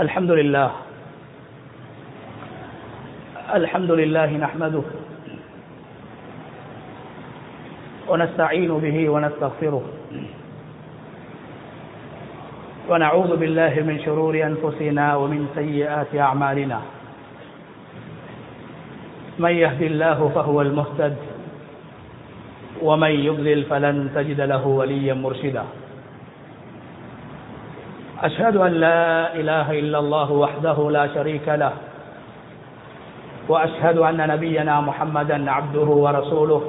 الحمد لله الحمد لله نحمده ونستعين به ونستغفره ونعوذ بالله من شرور أنفسنا ومن سيئات أعمالنا من يهد الله فهو المهتد ومن يضلل فلن تجد له وليا مرشدا أشهد أن لا إله إلا الله وحده لا شريك له وأشهد أن نبينا محمدا عبده ورسوله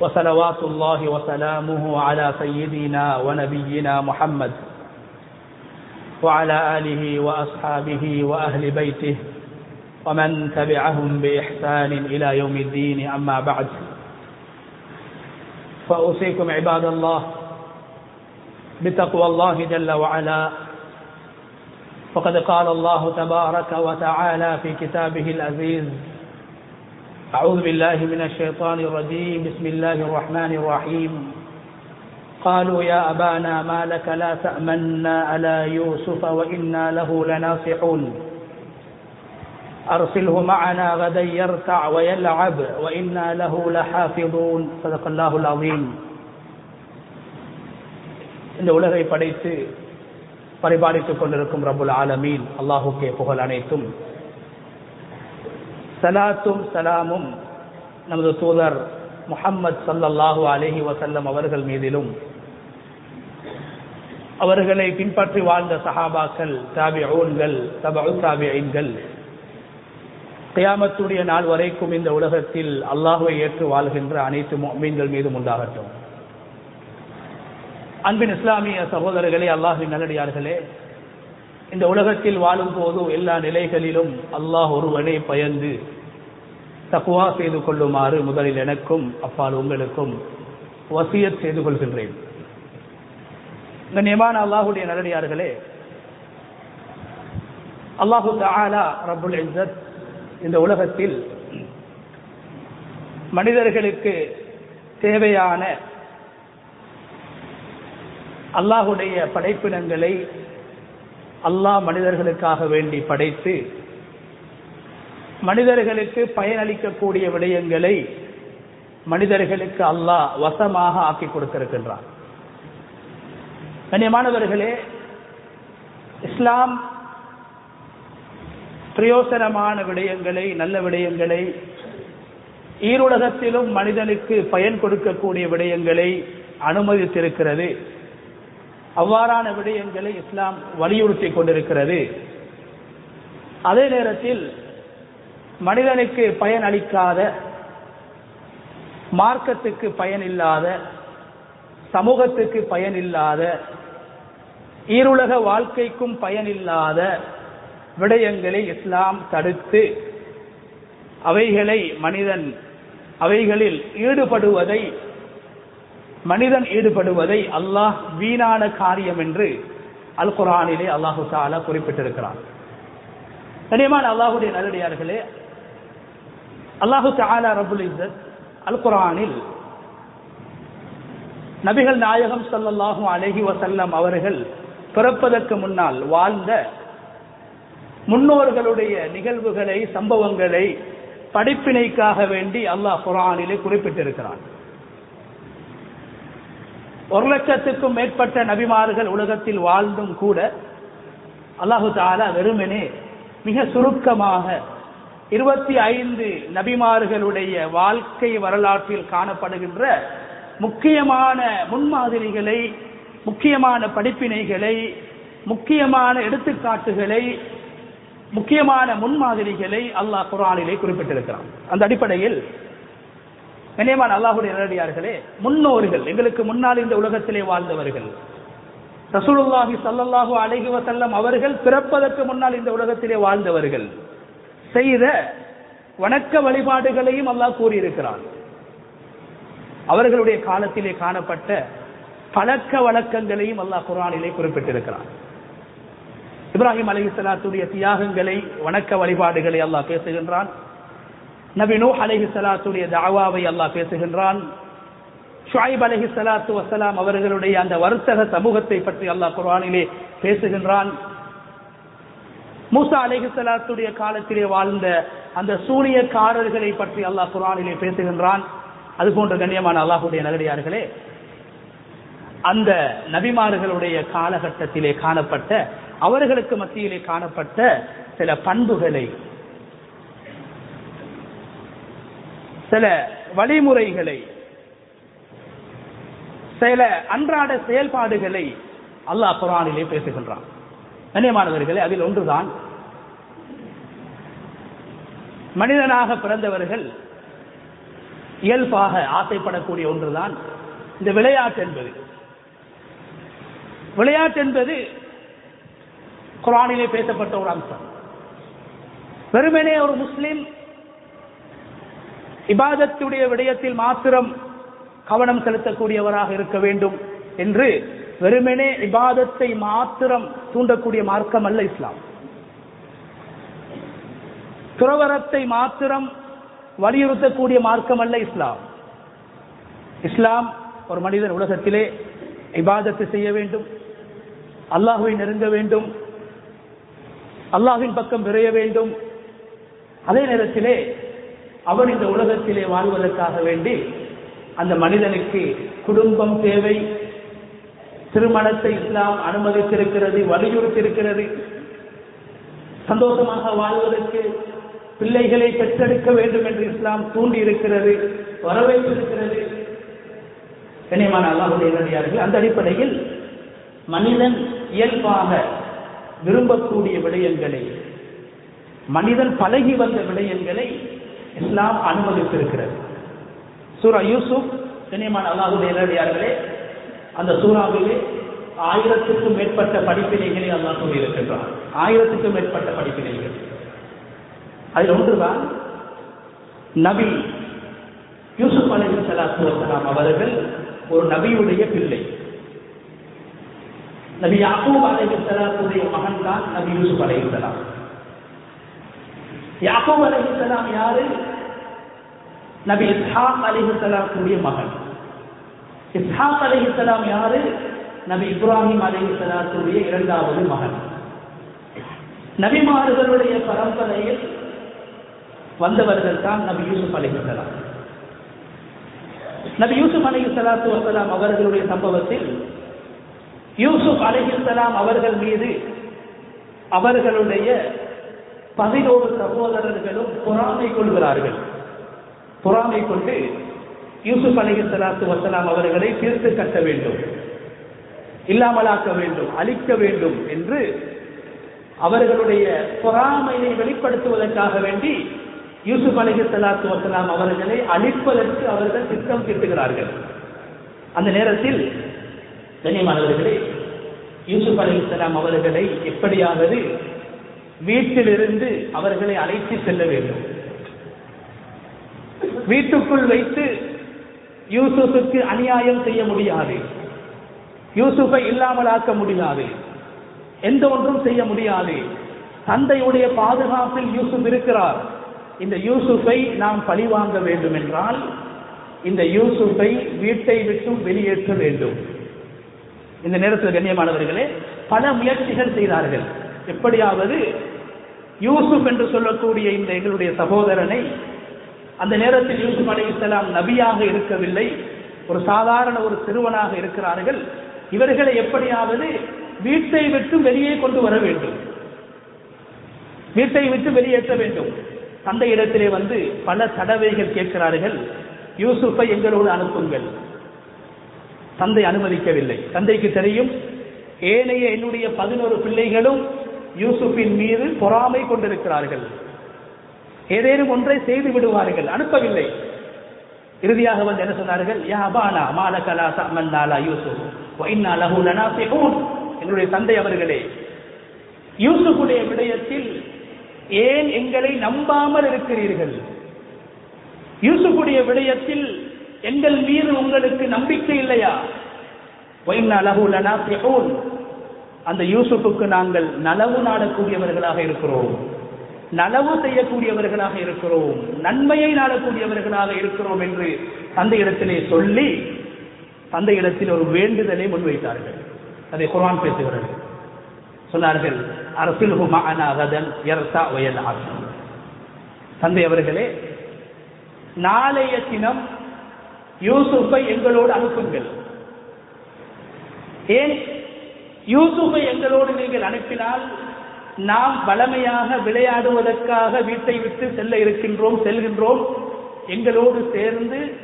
وصلوات الله وسلامه على سيدنا ونبينا محمد وعلى آله وأصحابه وأهل بيته ومن تبعهم بإحسان إلى يوم الدين أما بعد. فأوصيكم عباد الله بتقوى الله جل وعلا. فقد قال الله تبارك وتعالى في كتابه العزيز أعوذ بالله من الشيطان الرجيم بسم الله الرحمن الرحيم. قالوا يا أبانا ما لك لا تأمنا على يوسف وإنا له لناصحون. أرسله معنا غدا يرتع ويلعب وإنا له لحافظون. صدق الله العظيم. இந்த உலகை படைத்து பரிபாலித்துக் கொண்டிருக்கும் ரபுல் ஆலமீன். அல்லாஹுக்கே புகழ் அனைத்தும். சலாத்தும் சலாமும் நமது தூதர் முஹம்மது சல்லல்லாஹு அலஹி வசல்லம் அவர்கள் மீதிலும். அவர்களை பின்பற்றி வாழ்ந்த சஹாபாக்கள் தாபிஊன்கள் தபு தாபிஐன்கள் கியாமத்துடைய நாள் வரைக்கும் இந்த உலகத்தில் அல்லாஹுவை ஏற்று வாழ்கின்ற அனைத்து மீன்கள் மீதும் உண்டாகட்டும். அன்பின் இஸ்லாமிய சகோதரர்களே அல்லாஹின் நல்லடியார்களே இந்த உலகத்தில் வாழும் போதும் எல்லா நிலைகளிலும் அல்லாஹ் ஒருவனை பயந்து தக்குவா செய்து கொள்ளுமாறு முதலில் எனக்கும் அப்பால் உங்களுக்கும் வசியத் செய்து கொள்கின்றேன். கண்ணியமான அல்லாஹுடைய நல்லடியார்களே அல்லாஹு தாலா ரபுல் இசத் இந்த உலகத்தில் மனிதர்களுக்கு தேவையான அல்லாஹுடைய படைப்பினங்களை அல்லாஹ் மனிதர்களுக்காக வேண்டி படைத்து மனிதர்களுக்கு பயனளிக்கக்கூடிய விடயங்களை மனிதர்களுக்கு அல்லாஹ் வசமாக ஆக்கி கொடுத்திருக்கின்றார் கண்ணியமானவர்களே இஸ்லாம் பிரயோசனமான விடயங்களை நல்ல விடயங்களை ஈருலகத்திலும் மனிதனுக்கு பயன் கொடுக்கக்கூடிய விடயங்களை அனுமதித்திருக்கிறது. அவ்வாறான விடயங்களை இஸ்லாம் வலியுறுத்தி கொண்டிருக்கிறது. அதே நேரத்தில் மனிதனுக்கு பயன் அளிக்காத மார்க்கத்துக்கு பயன் இல்லாத சமூகத்துக்கு பயன் இல்லாத ஈருலக வாழ்க்கைக்கும் பயன் இல்லாத விடயங்களை இஸ்லாம் தடுத்து அவைகளை மனிதன் அவைகளில் ஈடுபடுவதை மனிதன் ஈடுபடுவதை அல்லாஹ் வீணான காரியம் என்று அல் குரானிலே அல்லாஹு தாலா குறிப்பிட்டிருக்கிறான். கனியமான அல்லாஹுடைய நல்லடியார்களே அல்லாஹு தாலா ரபுல் இசத் அல் குரானில் நபிகள் நாயகம் சல்லல்லாஹு அலஹி வசல்லம் அவர்கள் பிறப்பதற்கு முன்னால் வாழ்ந்த முன்னோர்களுடைய நிகழ்வுகளை சம்பவங்களை படிப்பினைக்காக வேண்டி அல்லாஹ் குரானிலே குறிப்பிட்டிருக்கிறான். ஒரு லட்சத்துக்கும் மேற்பட்ட நபிமார்கள் உலகத்தில் வாழ்ந்தும் கூட அல்லாஹு தாலா வெறுமனே மிக சுருக்கமாக இருபத்தி ஐந்து நபிமார்களுடைய வாழ்க்கை வரலாற்றில் காணப்படுகின்ற முக்கியமான முன்மாதிரிகளை முக்கியமான படிப்பினைகளை முக்கியமான எடுத்துக்காட்டுகளை முக்கியமான முன்மாதிரிகளை அல்லாஹ் குரானிலே குறிப்பிட்டிருக்கிறான். அந்த அடிப்படையில் கண்ணியமான அல்லாஹுடைய நேரடியார்களே முன்னோர்கள் எங்களுக்கு முன்னால் இந்த உலகத்திலே வாழ்ந்தவர்கள். ரசூலுல்லாஹி சல்லல்லாஹு அழகி வசல்லம் அவர்கள் பிறப்பதற்கு முன்னால் இந்த உலகத்திலே வாழ்ந்தவர்கள். செய்த வணக்க வழிபாடுகளையும் அல்லாஹ் கூறியிருக்கிறான். அவர்களுடைய காலத்திலே காணப்பட்ட பழக்க வழக்கங்களையும் அல்லாஹ் குரானிலே குறிப்பிட்டிருக்கிறான். இப்ராஹிம் அலி சலாத்துடைய தியாகங்களை வணக்க வழிபாடுகளை அல்லாஹ் பேசுகின்றான். நபி நூ சலாத்துடைய தாவாவை அல்லாஹ் பேசுகின்றான். ஷுஐப் அலஹி சலாத்து வசலாம் அவர்களுடைய அந்த வர்த்தக சமூகத்தை பற்றி அல்லாஹ் குரானிலே பேசுகின்றான். மூசா அலஹி சலாத்துடைய காலத்திலே வாழ்ந்த அந்த சூனியக்காரர்களை பற்றி அல்லாஹ் குரானிலே பேசுகின்றான். அது போன்ற கண்ணியமான அல்லாஹுடைய நகரியார்களே அந்த நபிமார்களுடைய காலகட்டத்திலே காணப்பட்ட அவர்களுக்கு மத்தியிலே காணப்பட்ட சில பண்புகளை சில வழிமுறைகளை சில அன்றாட செயல்பாடுகளை அல்லாஹ் குரானிலே பேசுகின்றான். கண்ணியமானவர்களே அதில் ஒன்றுதான். மனிதனாக பிறந்தவர்கள் இயல்பாக ஆசைப்படக்கூடிய ஒன்றுதான் இந்த விளையாட்டு என்பது. விளையாட்டு என்பது குரானிலே பேசப்பட்ட ஒரு அம்சம். வெறுமனே ஒரு முஸ்லீம் இபாதத்துடைய விடயத்தில் மாத்திரம் கவனம் செலுத்தக்கூடியவராக இருக்க வேண்டும் என்று வெறுமனே இபாதத்தை மாத்திரம் தூண்டக்கூடிய மார்க்கம் அல்ல இஸ்லாம். துறவரத்தை மாத்திரம் வலியுறுத்தக்கூடிய மார்க்கம் அல்ல இஸ்லாம். இஸ்லாம் ஒரு மனிதன் உலகத்திலே இபாதத்தை செய்ய வேண்டும் அல்லாஹுவை நெருங்க வேண்டும் அல்லாஹின் பக்கம் விரைய வேண்டும். அதே நேரத்திலே அவன் இந்த உலகத்திலே வாழ்வதற்காக வேண்டி அந்த மனிதனுக்கு குடும்பம் தேவை திருமணத்தை இஸ்லாம் அனுமதித்திருக்கிறது வலியுறுத்தியிருக்கிறது. சந்தோஷமாக வாழ்வதற்கு பிள்ளைகளை பெற்றெடுக்க வேண்டும் என்று இஸ்லாம் தூண்டி இருக்கிறது வரவேற்றிருக்கிறது. கனியமான அல்லாஹுடைய நடிகார்கள் அந்த அடிப்படையில் மனிதன் இயல்பாக விரும்பக்கூடிய விடயங்களை மனிதன் பழகி வந்த விடயங்களை இஸ்லாம் அனுமதித்திருக்கிறது. சூரா யூசுப் கனியமான அல்லாஹுடைய நேரடியார்களே அந்த சூறாவிலே ஆயிரத்துக்கும் மேற்பட்ட படிப்பினைகளை அல்லாஹ் சொல்லியிருக்கின்றார் ஆயிரத்துக்கும் மேற்பட்ட படிப்பினைகள். அதில் ஒன்றுதான் நபி யூசுப் அலி சலாத்து வசலாம் அவர்கள் ஒரு நபியுடைய பிள்ளை. நபி யாக்கூப் அலி சலாத்துடைய மகன் தான் நபி யூசுப் அலி சலாம் யாக்கூப் அலி யாரு? நபி இஸ்ஹாக் அலி மகன். இஸ்ஹாக் அலி சலாம் யாரு? நபி இப்ராஹிம் அலிஹலாத்துடைய இரண்டாவது மகன். நபிமார்களுடைய பரம்பரையில் வந்தவர்கள் தான் நபி யூசுப் அலி நபி யூசுப் அலி சலாத்து வசலாம் அவர்களுடைய சம்பவத்தில் யூசுப் சலாம் அவர்கள் மீது அவர்களுடைய பதினோரு சகோதரர்களும் பொறாமை கொள்கிறார்கள். பொறாமை கொண்டு யூசுப் அலி சலாத்து வசலாம் அவர்களை தீர்த்து கட்ட வேண்டும். இல்லாமலாக்க வேண்டும் அழிக்க வேண்டும் என்று அவர்களுடைய பொறாமையை வெளிப்படுத்துவதற்காக வேண்டி யூசுப் அலி சலாத்து வசலாம் அவர்களை அழிப்பதற்கு அவர்கள் திட்டம் தீட்டுகிறார்கள் அந்த நேரத்தில் கண்ணியமானவர்களே யூசுப் அலி இஸ்லாம் அவர்களை எப்படியாவது வீட்டிலிருந்து அவர்களை அழைத்து செல்ல வேண்டும். வீட்டுக்குள் வைத்து யூசுஃபுக்கு அநியாயம் செய்ய முடியாது. யூசுஃபை இல்லாமலாக்க முடியாது. எந்த ஒன்றும் செய்ய முடியாது. தந்தையுடைய பாதுகாப்பில் யூசுப் இருக்கிறார். இந்த யூசுஃபை நாம் பழிவாங்க வேண்டும் என்றால் இந்த யூசுஃபை வீட்டை விட்டும் வெளியேற்ற வேண்டும். இந்த நேரத்தில் கண்ணியமானவர்களே பல முயற்சிகள் செய்தார்கள். எப்படியாவது யூசுப் என்று சொல்லக்கூடிய இந்த எங்களுடைய சகோதரனை அந்த நேரத்தில் யூசுப் அலி இஸ்லாம் நபியாக இருக்கவில்லை ஒரு சாதாரண ஒரு சிறுவனாக இருக்கிறார்கள் இவர்களை எப்படியாவது வீட்டை விட்டு வெளியே கொண்டு வர வேண்டும். வீட்டை விட்டு வெளியேற்ற வேண்டும். தந்தை இடத்திலே வந்து பல தடவைகள் கேட்கிறார்கள் யூசுஃபை எங்களோடு அனுப்புங்கள். தந்தை அனுமதிக்கவில்லை. தந்தைக்கு தெரியும் ஏனைய என்னுடைய பதினோரு பிள்ளைகளும் யூசுஃபின் மீது பொறாமை கொண்டிருக்கிறார்கள். ஏதேனும் ஒன்றை செய்து விடுவார்கள் அனுப்பவில்லை. இறுதியாக வந்து என்ன சொன்னார்கள்? யா அபானா மாலகலா சமல்லாலா யூசுப் வைனா லஹு லனாசிஹூன் என்னுடைய தந்தை அவர்களே யூசுஃபுடைய விடயத்தில் ஏன் எங்களை நம்பாமல் இருக்கிறீர்கள்? யூசுஃபுடைய விடயத்தில் எங்கள் மீது உங்களுக்கு நம்பிக்கை இல்லையா? வைனா லஹு லனாசிஹூன் அந்த யூசுஃபுக்கு நாங்கள் நலவு நாடக்கூடியவர்களாக இருக்கிறோம். நலவு செய்யக்கூடியவர்களாக இருக்கிறோம். நன்மையை நாடக்கூடியவர்களாக இருக்கிறோம் என்று அந்த இடத்திலே சொல்லி தந்தை இடத்தில் ஒரு வேண்டுதலை முன்வைத்தார்கள். அதை குரான் பேசுகிறார்கள் சொன்னார்கள் அரசில் மகனாகதன் எர்சா வயல் தந்தை அவர்களே நாளைய தினம் யூசுஃபை எங்களோடு அனுப்புங்கள். ஏன்? யூசுஃபை எங்களோடு நீங்கள் அனுப்பினால் நாம் வளமையாக விளையாடுவதற்காக வீட்டை விட்டு செல்ல இருக்கின்றோம் செல்கின்றோம். எங்களோடு சேர்ந்து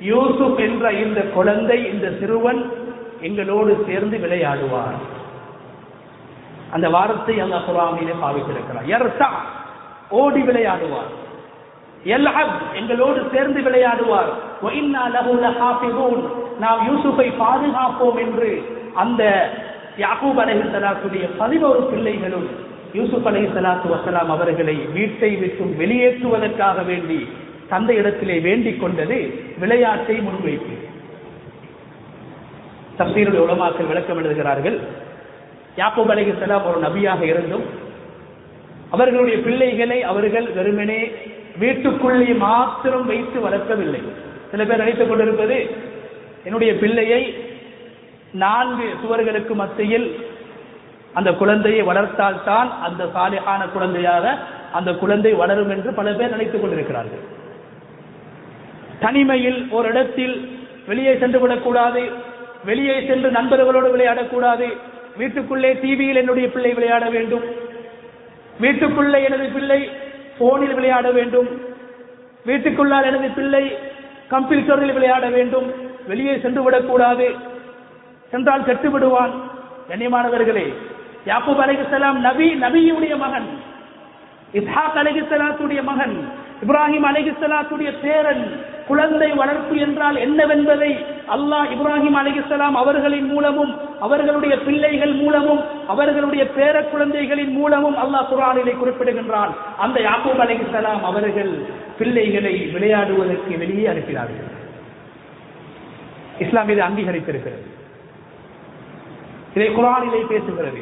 யூசுப் என்ற இந்த குழந்தை இந்த சிறுவன் எங்களோடு சேர்ந்து விளையாடுவார். அந்த வாரத்தை அல்லா குரானிலே பாவித்திருக்கிறார் யர்சா ஓடி விளையாடுவார். எல்ஹப் எங்களோடு சேர்ந்து விளையாடுவார். ஒயின்னா லஹு லஹாஃபிதூன் நாம் யூசுஃபை பாதுகாப்போம் என்று அந்த யாகூப் அலைஹி ஸலாத்துடைய 11 பிள்ளைகளும் யூசுப் அலைஹி ஸலாத்து அவர்களை வீட்டை விட்டு வெளியேற்றுவதற்காக வேண்டி தந்தை இடத்திலே வேண்டிக் கொண்டது விளையாட்டை முன்வைத்து தப்சீருடைய உலமாக்கள் விளக்கம் எழுதுகிறார்கள் யாக்கூப் அலைஹி ஒரு நபியாக இருந்தும் அவர்களுடைய பிள்ளைகளை அவர்கள் வெறுமனே வீட்டுக்குள்ளே மாத்திரம் வைத்து வளர்க்கவில்லை. சில பேர் நினைத்துக் கொண்டிருப்பது என்னுடைய பிள்ளையை நான்கு சுவர்களுக்கு மத்தியில் அந்த குழந்தையை வளர்த்தால்தான் அந்த சாலிகான குழந்தையாக அந்த குழந்தை வளரும் என்று பல பேர் நினைத்துக் கொண்டிருக்கிறார்கள். தனிமையில் ஒரு இடத்தில் வெளியே சென்று விடக்கூடாது வெளியே சென்று நண்பர்களோடு விளையாடக்கூடாது வீட்டுக்குள்ளே டிவியில் என்னுடைய பிள்ளை விளையாட வேண்டும் வீட்டுக்குள்ளே எனது பிள்ளை போனில் விளையாட வேண்டும் வீட்டுக்குள்ளால் எனது பிள்ளை கம்ப்யூட்டரில் விளையாட வேண்டும் வெளியே சென்று விடக்கூடாது சென்றால் கெட்டு விடுவான் கண்ணியமானவர்களே யாக்கூப் அலைஹிஸ்ஸலாம் நபி நபியுடைய மகன். இஸ்ஹாக் அலைஹிஸ்ஸலாத்துடைய மகன். இப்ராஹிம் அலைஹிஸ்ஸலாத்துடைய பேரன். குழந்தை வளர்ப்பு என்றால் என்னவென்பதை அல்லாஹ் இப்ராஹிம் அலைஹிஸ்ஸலாம் அவர்களின் மூலமும் அவர்களுடைய பிள்ளைகள் மூலமும் அவர்களுடைய பேர குழந்தைகளின் மூலமும் அல்லாஹ் குரானிலே குறிப்பிடுகின்றான். அந்த யாக்கூப் அலைஹிஸ்ஸலாம் அவர்கள் பிள்ளைகளை விளையாடுவதற்கு வெளியே அனுப்பினார்கள். இஸ்லாம் இதை அங்கீகரித்திருக்கிறது. இதை குரானிலே பேசுகிறது.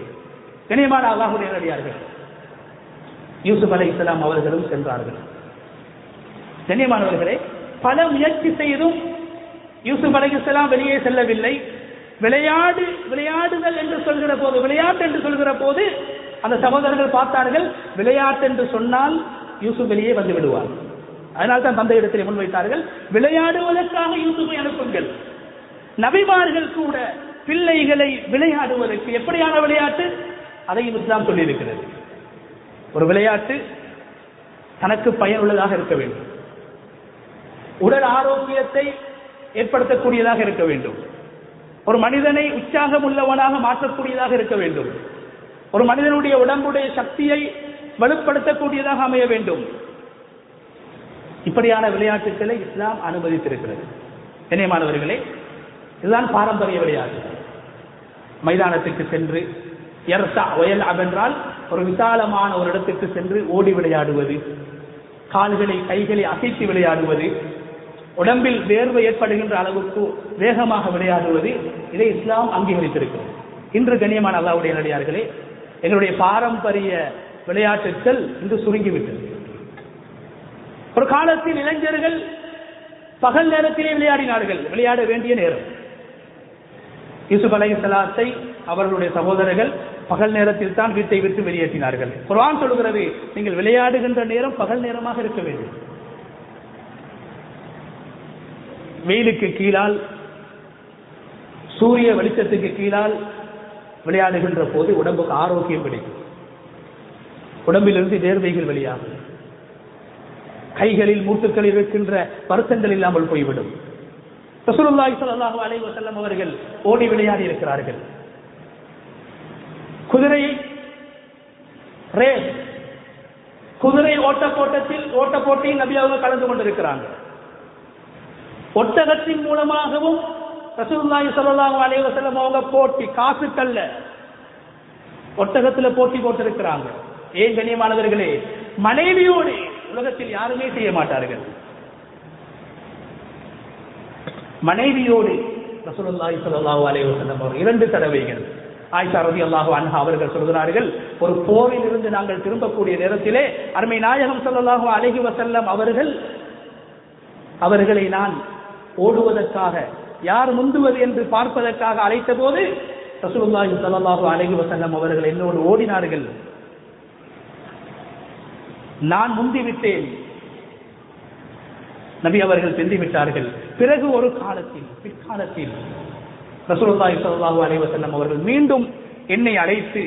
கனியமான அல்லாஹுடைய நடிகார்கள் யூசுப் அலை இஸ்லாம் அவர்களும் சென்றார்கள். கண்ணியமானவர்களே பல முயற்சி செய்தும் யூசுப் அலை இஸ்லாம் வெளியே செல்லவில்லை. விளையாடு விளையாடுதல் என்று சொல்கிற போது விளையாட்டு என்று சொல்கிற போது அந்த சகோதரர்கள் பார்த்தார்கள் விளையாட்டு என்று சொன்னால் யூசுப் வெளியே வந்து விடுவார். அதனால் தான் தந்தை இடத்தில் முன்வைத்தார்கள் விளையாடுவதற்காக யூசுப்பை அனுப்புங்கள். நபிமார்கள் கூட பிள்ளைகளை விளையாடுவதற்கு எப்படியான விளையாட்டு? அதையும் இஸ்லாம் சொல்லியிருக்கிறது. ஒரு விளையாட்டு தனக்கு பயனுள்ளதாக இருக்க வேண்டும். உடல் ஆரோக்கியத்தை ஏற்படுத்தக்கூடியதாக இருக்க வேண்டும். ஒரு மனிதனை உற்சாகம் உள்ளவனாக மாற்றக்கூடியதாக இருக்க வேண்டும். ஒரு மனிதனுடைய உடம்புடைய சக்தியை வலுப்படுத்தக்கூடியதாக அமைய வேண்டும். இப்படியான விளையாட்டுகளை இஸ்லாம் அனுமதித்திருக்கிறது. இணையமானவர்களே இதுதான் பாரம்பரிய விளையாட்டு. மைதானத்துக்கு சென்று எர்சா வயல் அவென்றால் ஒரு விசாலமான ஒரு இடத்துக்கு சென்று ஓடி விளையாடுவது கால்களை கைகளை அசைத்து விளையாடுவது உடம்பில் வேர்வை ஏற்படுகின்ற அளவுக்கு வேகமாக விளையாடுவது இதை இஸ்லாம் அங்கீகரித்திருக்கிறது. இன்று கண்ணியமான அல்லாவுடைய நடிகார்களே எங்களுடைய பாரம்பரிய விளையாட்டுக்கள் இன்று சுருங்கிவிட்டது. ஒரு காலத்தில் இளைஞர்கள் பகல் நேரத்திலே விளையாடினார்கள் விளையாட வேண்டிய நேரம். யூசுப் அலை சலாத்தை அவர்களுடைய சகோதரர்கள் பகல் நேரத்தில் தான் வீட்டை விட்டு வெளியேற்றினார்கள். குரான் சொல்கிறது நீங்கள் விளையாடுகின்ற நேரம் பகல் நேரமாக இருக்க வேண்டும். வெயிலுக்கு கீழால் சூரிய வெளிச்சத்துக்கு கீழால் விளையாடுகின்ற போது உடம்புக்கு ஆரோக்கியம் கிடைக்கும். உடம்பிலிருந்து வேர்வைகள் வெளியாகும். கைகளில் மூட்டுக்களில் இருக்கின்ற வருத்தங்கள் இல்லாமல் போய்விடும். ரசூலுல்லாஹி ஸல்லல்லாஹு அலைஹி வஸல்லம் அவர்கள் ஓடி விளையாடி இருக்கிறார்கள். குதிரை ரேஸ். குதிரை ஓட்ட போட்டத்தில் ஓட்ட போட்டியில் நபி அவர்கள் கலந்து கொண்டிருக்கிறாங்க. ஒட்டகத்தின் மூலமாகவும் ரசூலுல்லாஹி ஸல்லல்லாஹு அலைஹி வஸல்லம் அவங்க போட்டி காசுக்கல்ல. ஒட்டகத்துல போட்டி போட்டிருக்கிறாங்க. ஏன் கண்ணியமானவர்களே மனைவியோடு உலகத்தில் யாருமே செய்ய மாட்டார்கள். மனைவியோடு ரசூலுல்லாஹி ஸல்லல்லாஹு அலைஹி வஸல்லம் அவர் இரண்டு தடவைகள் ஆயிஷா ரலியல்லாஹு அன்ஹா அவர்கள் சொல்கிறார்கள் ஒரு போரில் இருந்து நாங்கள் திரும்பக்கூடிய நேரத்திலே அருமை நாயகம் ஸல்லல்லாஹு அலைஹி வஸல்லம் அவர்கள் அவர்களை நான் ஓடுவதற்காக யார் முந்துவது என்று பார்ப்பதற்காக அழைத்த போது ரசூலுல்லாஹி ஸல்லல்லாஹு அலைஹி வஸல்லம் அவர்கள் என்னோடு ஓடினார்கள். நான் முந்திவிட்டேன். நபி அவர்கள் சென்று விட்டார்கள் பிறகு ஒரு காலத்தில் பிற்காலத்தில் ரசூலுல்லாஹி ஸல்லல்லாஹு அலைஹி வஸல்லம் அவர்கள் மீண்டும் என்னை அழைத்து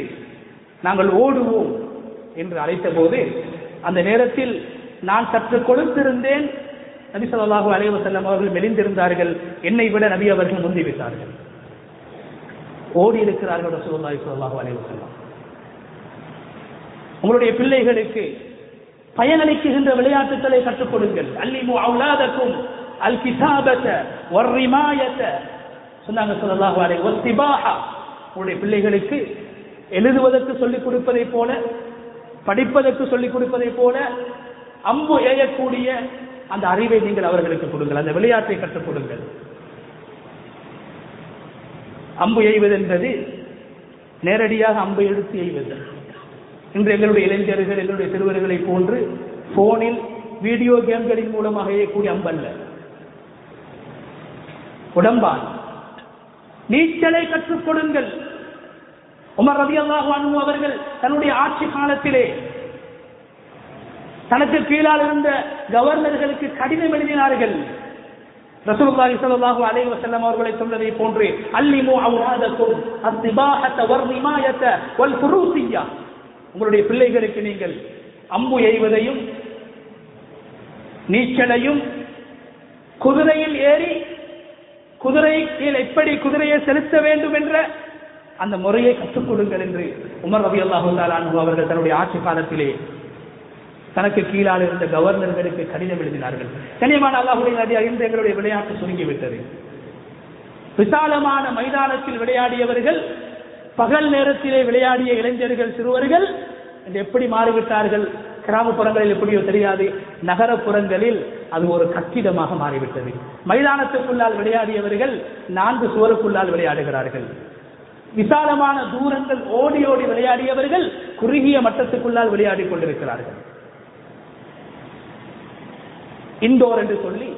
நாங்கள் ஓடுவோம் என்று அழைத்த போது அந்த நேரத்தில் நான் சற்று கொழுத்திருந்தேன் நபி ஸல்லல்லாஹு அலைஹி வஸல்லம் அவர்கள் மெலிந்திருந்தார்கள். என்னை விட நபி அவர்கள் முந்தி விட்டார்கள். ஓடி இருக்கிறார்கள் ரசூலுல்லாஹி ஸல்லல்லாஹு அலைஹி வஸல்லம். உங்களுடைய பிள்ளைகளுக்கு பயனளிக்கின்ற விளையாட்டுகளை கற்றுக் கொடுங்கள். அல்லிமு அவுலாதக்கும் அல் கிசாபத்தை வர்ரிமாயத சொன்னாங்க ஸல்லல்லாஹு அலைஹி வஸிபாஹா உங்களுடைய பிள்ளைகளுக்கு எழுதுவதற்கு சொல்லிக் கொடுப்பதை போல படிப்பதற்கு சொல்லிக் கொடுப்பதை போல அம்பு ஏயக்கூடிய அந்த அறிவை நீங்கள் அவர்களுக்கு கொடுங்கள். அந்த விளையாட்டை கற்றுக் கொடுங்கள். அம்பு எய்வது என்பது நேரடியாக அம்பை எடுத்து எய்வது. இன்று எங்களுடைய இளைஞர்கள் எங்களுடைய சிறுவர்களை போன்று போனில் வீடியோ கேம்களின் மூலமாக எய்யக்கூடிய அம்பல்ல உடம்பால் நீச்சலை கற்றுக் கொடுங்கள். உமர் ரவி அல்லாஹு அவர்கள் தன்னுடைய ஆட்சி காலத்திலே தனக்கு கீழால் இருந்த கவர்னர்களுக்கு கடிதம் எழுதினார்கள். ரசூலுல்லாஹி ஸல்லல்லாஹு அலைஹி வஸல்லம் அவர்களை சொன்னதை போன்று அல்லிமு அவுலாதக்கும் அத்திபாஹத வர்ரிமாயத வல் ஃபுரூசிய்யா. உங்களுடைய பிள்ளைகளுக்கு நீங்கள் அம்பு எய்வதையும் நீச்சலையும் குதிரையில் ஏறி குதிரை கீழ் எப்படி குதிரையை செலுத்த வேண்டும் என்ற அந்த முறையை கற்றுக் கொடுங்கள் என்று உமர் ரவி அல்லாஹு அவர்கள் தன்னுடைய ஆட்சி காலத்திலே தனக்கு கீழால் இருந்த கவர்னர்களுக்கு கடிதம் எழுதினார்கள். கனியமான அல்லாஹுடைய நதி அறிந்து எங்களுடைய விளையாட்டு சுருங்கிவிட்டது. விசாலமான மைதானத்தில் விளையாடியவர்கள் பகல் நேரத்திலே விளையாடிய இளைஞர்கள் சிறுவர்கள் எப்படி மாறிவிட்டார்கள்? கிராமப்புறங்களில் எப்படியோ தெரியாது. நகரப்புறங்களில் அது ஒரு கட்டிடமாக மாறிவிட்டது. மைதானத்துக்குள்ளால் விளையாடியவர்கள் நான்கு சுவருக்குள்ளால் விளையாடுகிறார்கள். விசாலமான தூரங்கள் ஓடி ஓடி விளையாடியவர்கள் குறுகிய மட்டத்துக்குள்ளால் விளையாடி கொண்டிருக்கிறார்கள். இண்டோர் என்று சொல்லி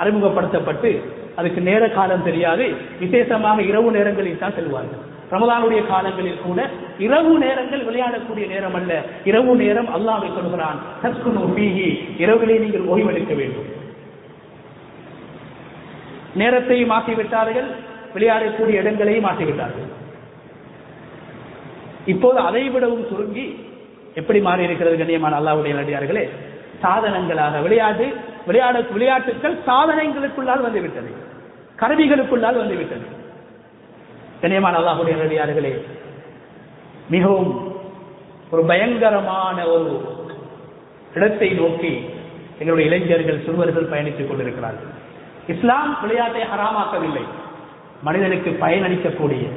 அறிமுகப்படுத்தப்பட்டு அதுக்கு நேர காலம் தெரியாது. விசேஷமாக இரவு நேரங்களில் தான் செல்வார்கள். ரமதானுடைய காலங்களில் கூட இரவு நேரங்கள் விளையாடக்கூடிய நேரம் அல்ல இரவு நேரம் அல்லாவை சொல்கிறான் தஸ்குனு இரவுகளை நீங்கள் ஓய்வெடுக்க வேண்டும். நேரத்தை மாற்றிவிட்டார்கள் விளையாடக்கூடிய இடங்களையும் மாற்றிவிட்டார்கள். இப்போது அதை விடவும் சுருங்கி எப்படி மாறி இருக்கிறது கண்ணியமான அல்லாவுடைய நடிகார்களே சாதனங்களாக விளையாட்டு விளையாட விளையாட்டுகள் சாதனங்களுக்குள்ளால் வந்துவிட்டது. கருவிகளுக்குள்ளால் வந்துவிட்டது. கண்ணியமான அல்லாஹுடைய நடிகார்களே மிகவும் ஒரு பயங்கரமான ஒரு இடத்தை நோக்கி எங்களுடைய இளைஞர்கள் சிறுவர்கள் பயணித்துக் கொண்டிருக்கிறார்கள். இஸ்லாம் விளையாட்டை ஹராமாக்கவில்லை. மனிதனுக்கு பயனளிக்கக்கூடிய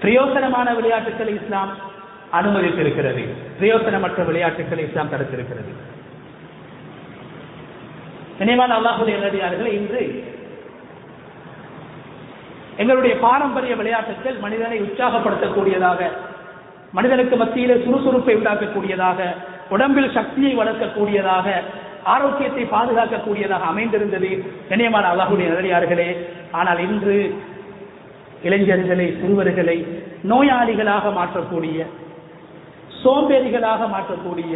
பிரயோசனமான விளையாட்டுகளை இஸ்லாம் அனுமதித்திருக்கிறது. பிரயோசனமற்ற விளையாட்டுகளை இஸ்லாம் தடுத்திருக்கிறது. நினைவான அல்லாஹுடைய நல்லடியார்களே இன்று எங்களுடைய பாரம்பரிய விளையாட்டுகள் மனிதனை உற்சாகப்படுத்தக்கூடியதாக மனிதனுக்கு மத்தியிலே சுறுசுறுப்பை உண்டாக்கக்கூடியதாக உடம்பில் சக்தியை வளர்க்கக்கூடியதாக ஆரோக்கியத்தை பாதுகாக்கக்கூடியதாக அமைந்திருந்தது. கண்ணியமான அல்லாஹுடைய நல்லடியார்களே ஆனால் இன்று இளைஞர்களை சிறுவர்களை நோயாளிகளாக மாற்றக்கூடிய சோம்பேறிகளாக மாற்றக்கூடிய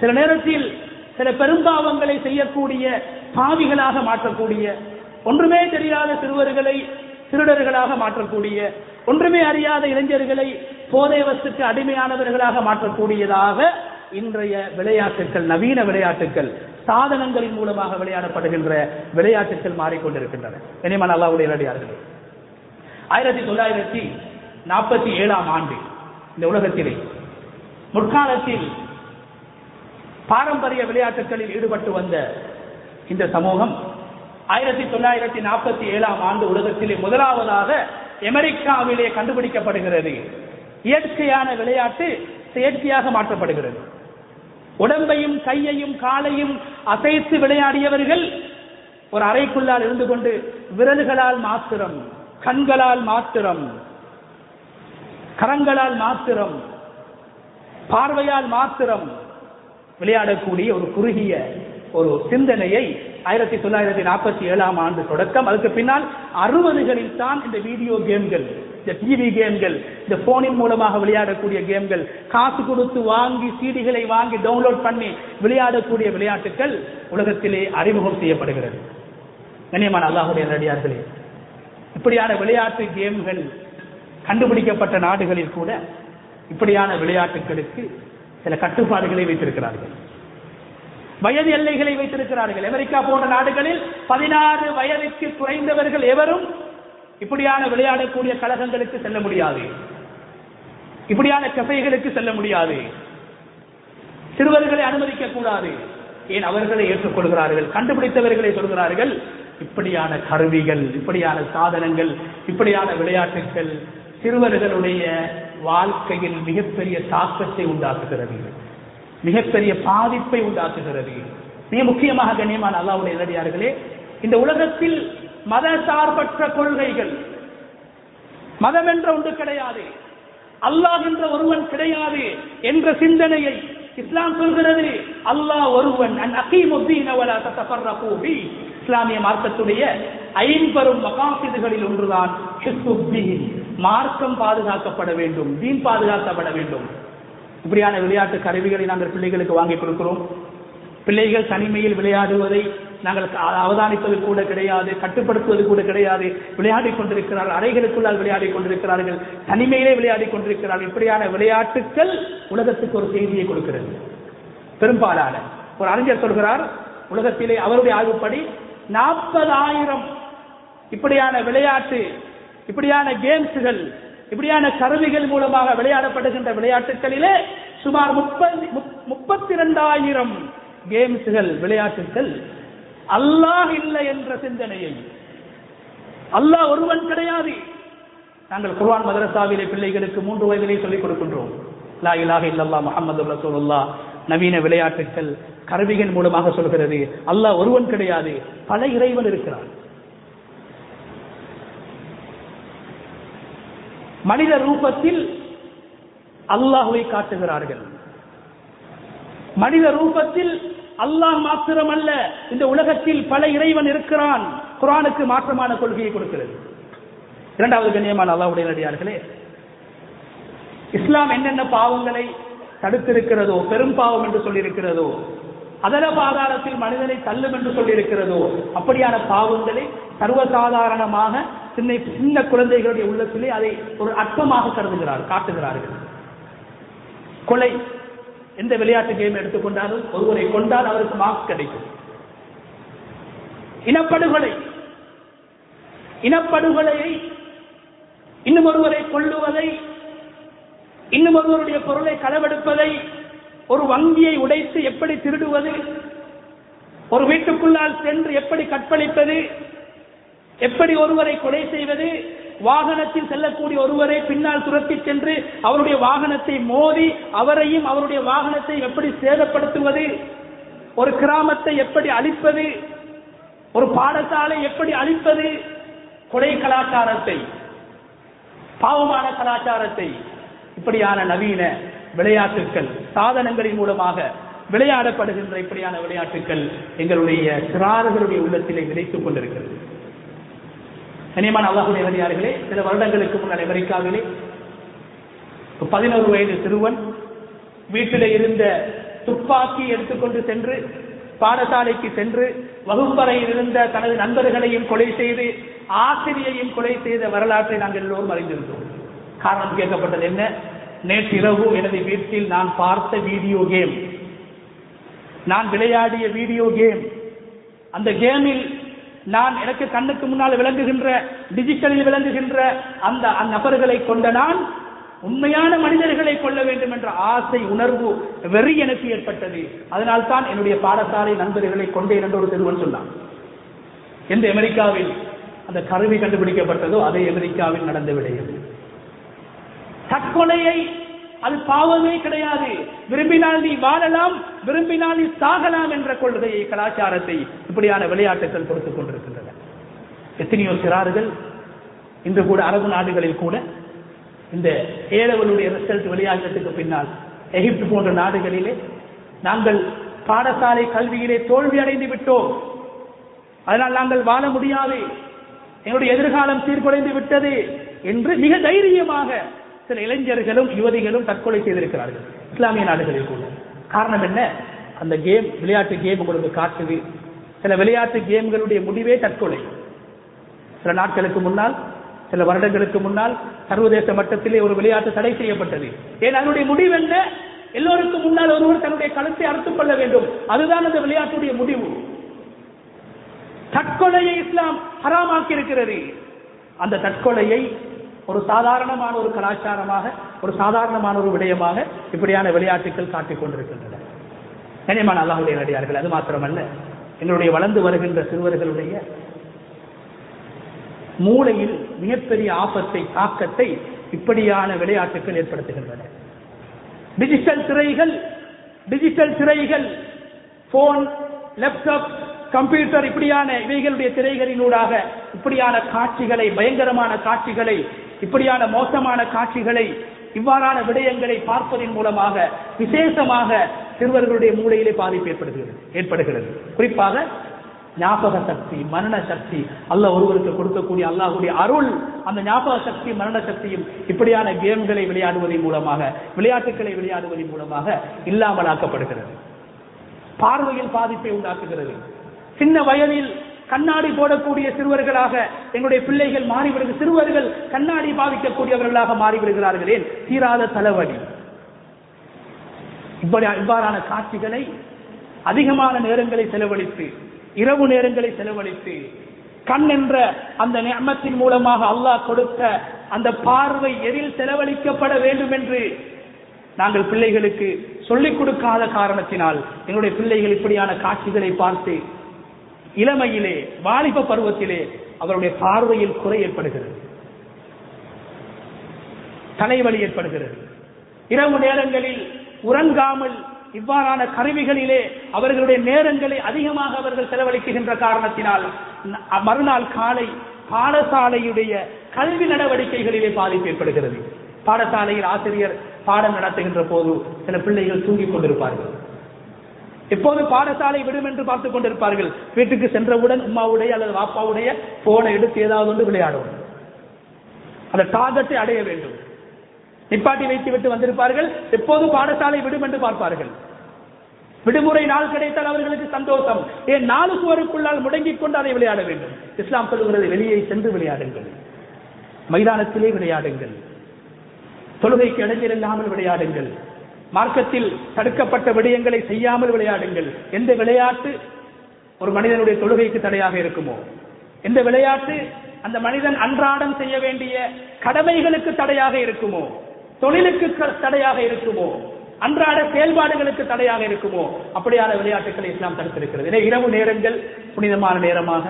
சில நேரத்தில் சில பெரும்பாவங்களை செய்யக்கூடிய பாவிகளாக மாற்றக்கூடிய ஒன்றுமே தெரியாத சிறுவர்களை திருடர்களாக மாற்றக்கூடிய ஒன்றுமே அறியாத இளைஞர்களை போதை வசுக்கு அடிமையானவர்களாக மாற்றக்கூடியதாக இன்றைய விளையாட்டுகள் நவீன விளையாட்டுகள் சாதனங்களின் மூலமாக விளையாடப்படுகின்ற விளையாட்டுகள் மாறிக்கொண்டிருக்கின்றன. இனிமன் அல்லாவுடைய நடிகார்கள் ஆயிரத்தி தொள்ளாயிரத்தி நாற்பத்தி ஏழாம் ஆண்டு இந்த உலகத்திலே முற்காலத்தில் பாரம்பரிய விளையாட்டுகளில் ஈடுபட்டு வந்த இந்த சமூகம் ஆயிரத்தி தொள்ளாயிரத்தி நாற்பத்தி ஏழாம் ஆண்டு உலகத்திலே முதலாவதாக அமெரிக்காவிலே கண்டுபிடிக்கப்படுகிறது. இயற்கையான விளையாட்டு செயற்கையாக மாற்றப்படுகிறது. உடம்பையும் கையையும் காலையும் அசைத்து விளையாடியவர்கள் ஒரு அறைக்குள்ளால் இருந்து கொண்டு விரல்களால் மாத்திரம் கண்களால் மாத்திரம் கரங்களால் மாத்திரம் பார்வையால் மாத்திரம் விளையாடக்கூடிய ஒரு குறுகிய ஒரு சிந்தனையை ஆயிரத்தி தொள்ளாயிரத்தி நாற்பத்தி ஏழாம் ஆண்டு தொடக்கம். அதுக்கு பின்னால் அறுபதுகளில் தான் இந்த வீடியோ கேம்கள் இந்த டிவி கேம்கள் இந்த போனின் மூலமாக விளையாடக்கூடிய கேம்கள் காசு கொடுத்து வாங்கி சீடிகளை வாங்கி டவுன்லோட் பண்ணி விளையாடக்கூடிய விளையாட்டுகள் உலகத்திலே அறிமுகம் செய்யப்படுகிறது. கண்ணியமான அல்லாஹுடைய நடிகார்களே இப்படியான விளையாட்டு கேம்கள் கண்டுபிடிக்கப்பட்ட நாடுகளில் கூட இப்படியான விளையாட்டுகளுக்கு சில கட்டுப்பாடுகளை வைத்திருக்கிறார்கள். வயது எல்லைகளை வைத்திருக்கிறார்கள். அமெரிக்கா போன்ற நாடுகளில் பதினாறு வயதுக்கு குறைந்தவர்கள் எவரும் இப்படியான விளையாடக்கூடிய கழகங்களுக்கு செல்ல முடியாது. இப்படியான கஃபைகளுக்கு செல்ல முடியாது. சிறுவர்களை அனுமதிக்க கூடாது ஏன்? அவர்களை ஏற்றுக்கொள்கிறார்கள். கண்டுபிடித்தவர்களை சொல்கிறார்கள் இப்படியான கருவிகள் இப்படியான சாதனங்கள் இப்படியான விளையாட்டுகள் சிறுவர்களுடைய வாழ்க்கையில் மிகப்பெரிய தாக்கத்தை உண்டாக்குகிறது. மிகப்பெரிய பாதிப்பை உண்டாக்குகிறது. மிக முக்கியமாக கண்ணியமான அல்லாவுடைய நடிகார்களே இந்த உலகத்தில் மத சார்பற்ற கொள்கைகள் மதம் என்ற ஒன்று கிடையாது அல்லாஹ் என்ற ஒருவன் கிடையாது என்ற சிந்தனையை இஸ்லாம் சொல்கிறது. அல்லாஹ் ஒருவன் அன் இஸ்லாமிய மார்க்கத்துடைய ஐம்பெரும் மகாசிதுகளில் ஒன்றுதான் மார்க்கம் பாதுகாக்கப்பட வேண்டும் தீன் பாதுகாக்கப்பட வேண்டும். இப்படியான விளையாட்டு கருவிகளை நாங்கள் பிள்ளைகளுக்கு வாங்கி கொடுக்கிறோம். பிள்ளைகள் தனிமையில் விளையாடுவதை நாங்கள் அவதானிப்பது கூட கிடையாது கட்டுப்படுத்துவது கூட கிடையாது. விளையாடி கொண்டிருக்கிறார்கள் அறைகளுக்குள்ளால் விளையாடி கொண்டிருக்கிறார்கள் தனிமையிலே விளையாடி கொண்டிருக்கிறார்கள். இப்படியான விளையாட்டுகள் உலகத்துக்கு ஒரு செய்தியை கொடுக்கிறது. பெரும்பாலான ஒரு அறிஞர் சொல்கிறார் உலகத்திலே அவருடைய ஆய்வுப்படி நாற்பதாயிரம் இப்படியான விளையாட்டு இப்படியான கேம்ஸுகள் இப்படியான கருவிகள் மூலமாக விளையாடப்படுகின்ற விளையாட்டுகளிலே சுமார் முப்பது முப்பத்தி இரண்டாயிரம் கேம்ஸ்கள் விளையாட்டுகள் அல்லாஹ் இல்லை என்ற சிந்தனையை. அல்லாஹ் ஒருவன் கிடையாது. நாங்கள் குர்வான் மதரசாவிலே பிள்ளைகளுக்கு மூன்று வயதிலே சொல்லிக் கொடுக்கின்றோம். லா இலாக இல்லல்லா முகமது ரசூலுல்லா நவீன விளையாட்டுகள் கருவிகள் மூலமாக சொல்கிறது. அல்லாஹ் ஒருவன் கிடையாது. பல இறைவன் இருக்கிறார் மனித ரூபத்தில் அல்லாஹுவை காட்டுகிறார்கள். மனித ரூபத்தில் அல்லாஹ் மாத்திரமல்ல இந்த உலகத்தில் பல இறைவன் இருக்கிறான். குரானுக்கு மாற்றமான கொள்கையை கொடுக்கிறது. இரண்டாவது கண்ணியமான அல்லாஹுடைய நடிகார்களே இஸ்லாம் என்னென்ன பாவங்களை தடுத்திருக்கிறதோ பெரும் பாவம் என்று சொல்லியிருக்கிறதோ அதர பாதாரத்தில் மனிதனை தள்ளும் என்று சொல்லியிருக்கிறதோ அப்படியான பாவங்களை சர்வசாதாரணமாக சின்ன சின்ன குழந்தைகளுடைய உள்ளத்திலே அதை ஒரு அர்த்தமாக கருதுகிறார் காட்டுகிறார்கள். கொலை எந்த விளையாட்டு கேம் எடுத்துக்கொண்டாலும் ஒருவரை கொண்டால் அவருக்கு மார்க் கிடைக்கும். இனப்படுகொலை இனப்படுகொலையை இன்னும் ஒருவரை கொள்ளுவதை இன்னும் ஒருவருடைய பொருளை களவெடுப்பதை ஒரு வங்கியை உடைத்து எப்படி திருடுவது ஒரு வீட்டுக்குள்ளால் சென்று எப்படி கற்பழிப்பது எப்படி ஒருவரை கொலை செய்வது? வாகனத்தில் செல்லக்கூடிய ஒருவரை பின்னால் துரத்தி சென்று அவருடைய வாகனத்தை மோதி அவரையும் அவருடைய வாகனத்தை எப்படி சேதப்படுத்துவது? ஒரு கிராமத்தை எப்படி அழிப்பது? ஒரு பாடசாலை எப்படி அழிப்பது? கொலை கலாச்சாரத்தை பாவமான கலாச்சாரத்தை இப்படியான நவீன விளையாட்டுகள் சாதனங்களின் மூலமாக விளையாடப்படுகின்ற இப்படியான விளையாட்டுகள் எங்களுடைய சிறார்களுடைய உள்ளத்திலே நினைத்துக் கொண்டிருக்கிறது. கனியமான அல்லாஹுடைய அதிகாரிகளே சில வருடங்களுக்கு முன்னால் அமெரிக்காவிலே பதினோரு வயது சிறுவன் வீட்டில் இருந்த துப்பாக்கி எடுத்துக்கொண்டு சென்று பாடசாலைக்கு சென்று வகுப்பறையில் இருந்த தனது நண்பர்களையும் கொலை செய்து ஆசிரியையும் கொலை செய்த வரலாற்றை நாங்கள் எல்லோரும் அறிந்திருந்தோம். காரணம் கேட்கப்பட்டது என்ன? நேற்று இரவு எனது வீட்டில் நான் பார்த்த வீடியோ கேம். நான் விளையாடிய வீடியோ கேம். அந்த கேமில் நான் எனக்கு கண்ணுக்கு முன்னால் விளங்குகின்ற டிஜிட்டலில் விளங்குகின்ற அந்த நபர்களை கொண்ட நான் உண்மையான மனிதர்களை கொள்ள வேண்டும் என்ற ஆசை உணர்வு வெறி எனக்கு ஏற்பட்டது. அதனால் தான் என்னுடைய பாடசாலை நண்பர்களை கொண்டேன் என்று ஒரு சிறுவன் சொன்னான். எந்த அமெரிக்காவில் அந்த கருவி கண்டுபிடிக்கப்பட்டதோ அதே அமெரிக்காவில் நடந்து விடையது. தற்கொலையை அது பாவமே கிடையாது. விரும்பினால் நீ வாழலாம் விரும்பினால் நீ சாகலாம் என்ற கொள்கையை கலாச்சாரத்தை இப்படியான விளையாட்டுகள் கொடுத்துக் கொண்டிருக்கின்றன. எத்தனையோ சிறார்கள் இன்று கூட அரபு நாடுகளில் கூட இந்த ஏழவனுடைய ரிசல்ட் வெளியாகிறதுக்கு பின்னால் எகிப்து போன்ற நாடுகளிலே நாங்கள் பாடசாலை கல்வியிலே தோல்வி அடைந்து விட்டோம். அதனால் நாங்கள் வாழ முடியாது. எங்களுடைய எதிர்காலம் சீர்குலைந்து விட்டது என்று மிக தைரியமாக சில இளைஞர்களும் யுவதிகளும் தற்கொலை செய்திருக்கிறார்கள். இஸ்லாமிய நாடுகளில் கூட. காரணம் என்ன? அந்த கேம் விளையாட்டு கேம் உங்களுக்கு காட்டுது. சில விளையாட்டு கேம்களுடைய முடிவே தற்கொலை. சில நாட்களுக்கு முன்னால் சில வருடங்களுக்கு முன்னால் சர்வதேச மட்டத்திலே ஒரு விளையாட்டு தடை செய்யப்பட்டது. ஏன்? அதனுடைய முடிவு என்ன? எல்லோருக்கும் முன்னால் ஒருவர் தன்னுடைய கழுத்தை அறுத்துக் கொள்ள வேண்டும். அதுதான் அந்த விளையாட்டுடைய முடிவு. தற்கொலையை இஸ்லாம் ஹராமாக்கி இருக்கிறது அந்த தற்கொலையை ஒரு சாதாரணமான ஒரு கலாச்சாரமாக ஒரு சாதாரணமான ஒரு விடயமாக இப்படியான விளையாட்டுகள் காட்டிக் கொண்டிருக்கின்றன. கனியமான அல்லாஹுடைய நடிகார்கள் அது மாத்திரமல்ல எங்களுடைய வளர்ந்து வருகின்ற சிறுவர்களுடைய மூளையில் மிகப்பெரிய ஆபத்தை தாக்கத்தை இப்படியான விளையாட்டுகள் ஏற்படுத்துகின்றன. டிஜிட்டல் திரைகள் டிஜிட்டல் திரைகள் போன் லேப்டாப் கம்ப்யூட்டர் இப்படியான இவைகளுடைய திரைகளினூடாக இப்படியான காட்சிகளை பயங்கரமான காட்சிகளை இப்படியான மோசமான காட்சிகளை இவ்வாறான விடயங்களை பார்ப்பதன் மூலமாக விசேஷமாக சிறுவர்களுடைய மூளையிலே பாதிப்பு ஏற்படுகிறது. ஏற்படுகிறது குறிப்பாக ஞாபக சக்தி மரண சக்தி அல்ல ஒருவருக்கு கொடுக்கக்கூடிய அல்லாஹுடைய அருள் அந்த ஞாபக சக்தி மரண சக்தியும் இப்படியான கேம்களை விளையாடுவதன் மூலமாக விளையாட்டுகளை விளையாடுவதன் மூலமாக இல்லாமலாக்கப்படுகிறது. பார்வையில் பாதிப்பை உண்டாக்குகிறது. சின்ன வயதில் கண்ணாடி போடக்கூடிய சிறுவர்களாக எங்களுடைய பிள்ளைகள் மாறிவிடுகிறது சிறுவர்கள் கண்ணாடி பாவிக்கக்கூடியவர்களாக மாறிவிடுகிறார்கள். ஏன் தீராத தலைவலி இப்படி இவ்வாறான காட்சிகளை அதிகமான நேரங்களை செலவழித்து இரவு நேரங்களை செலவழித்து கண் என்ற அந்த நியமத்தின் மூலமாக அல்லாஹ் கொடுத்த அந்த பார்வை எதில் செலவழிக்கப்பட வேண்டும் என்று நாங்கள் பிள்ளைகளுக்கு சொல்லிக் கொடுக்காத காரணத்தினால் எங்களுடைய பிள்ளைகள் இப்படியான காட்சிகளை பார்த்து இளமையிலே வாலிப பருவத்திலே அவருடைய பார்வையில் குறை ஏற்படுகிறது. தலைவலி ஏற்படுகிறது. இரவு நேரங்களில் உறங்காமல் இவ்வாறான கருவிகளிலே அவர்களுடைய நேரங்களை அதிகமாக அவர்கள் செலவழிக்கின்ற காரணத்தினால் மறுநாள் காலை பாடசாலையுடைய கல்வி நடவடிக்கைகளிலே பாதிப்பு ஏற்படுகிறது. பாடசாலையில் ஆசிரியர் பாடம் நடத்துகின்ற போது சில பிள்ளைகள் தூங்கிக் கொண்டிருப்பார்கள். எப்போது பாடசாலை விடும் என்று பார்த்துக் கொண்டிருப்பார்கள். வீட்டுக்கு சென்றவுடன் உமாவுடைய அல்லது வாப்பாவுடைய போனை எடுத்து ஏதாவது ஒன்று விளையாடுவோம். அந்த டார்கெட்டை அடைய வேண்டும். நிப்பாட்டி வைத்து விட்டு வந்திருப்பார்கள். எப்போது பாடசாலை விடும் என்று பார்ப்பார்கள். விடுமுறை நாள் கிடைத்தால் அவர்களுக்கு சந்தோஷம். ஏன் நாலு சுவருக்குள்ளால் முடங்கிக் கொண்டு அதை விளையாட வேண்டும்? இஸ்லாம் சொல்லுகிறது வெளியே சென்று விளையாடுங்கள். மைதானத்திலே விளையாடுங்கள். தொழுகைக்கு இடைஞ்சல் இல்லாமல் விளையாடுங்கள். மார்க்கத்தில் தடுக்கப்பட்ட விடயங்களை செய்யாமல் விளையாடுங்கள். எந்த விளையாட்டு ஒரு மனிதனுடைய தொழுகைக்கு தடையாக இருக்குமோ? எந்த விளையாட்டு அந்த மனிதன் அன்றாடம் செய்ய வேண்டிய கடமைகளுக்கு தடையாக இருக்குமோ? தொழிலுக்கு தடையாக இருக்குமோ? அன்றாட செயல்பாடுகளுக்கு தடையாக இருக்குமோ? அப்படியான விளையாட்டுகளை இஸ்லாம் தடுத்திருக்கிறது. இரவு நேரங்கள் புனிதமான நேரமாக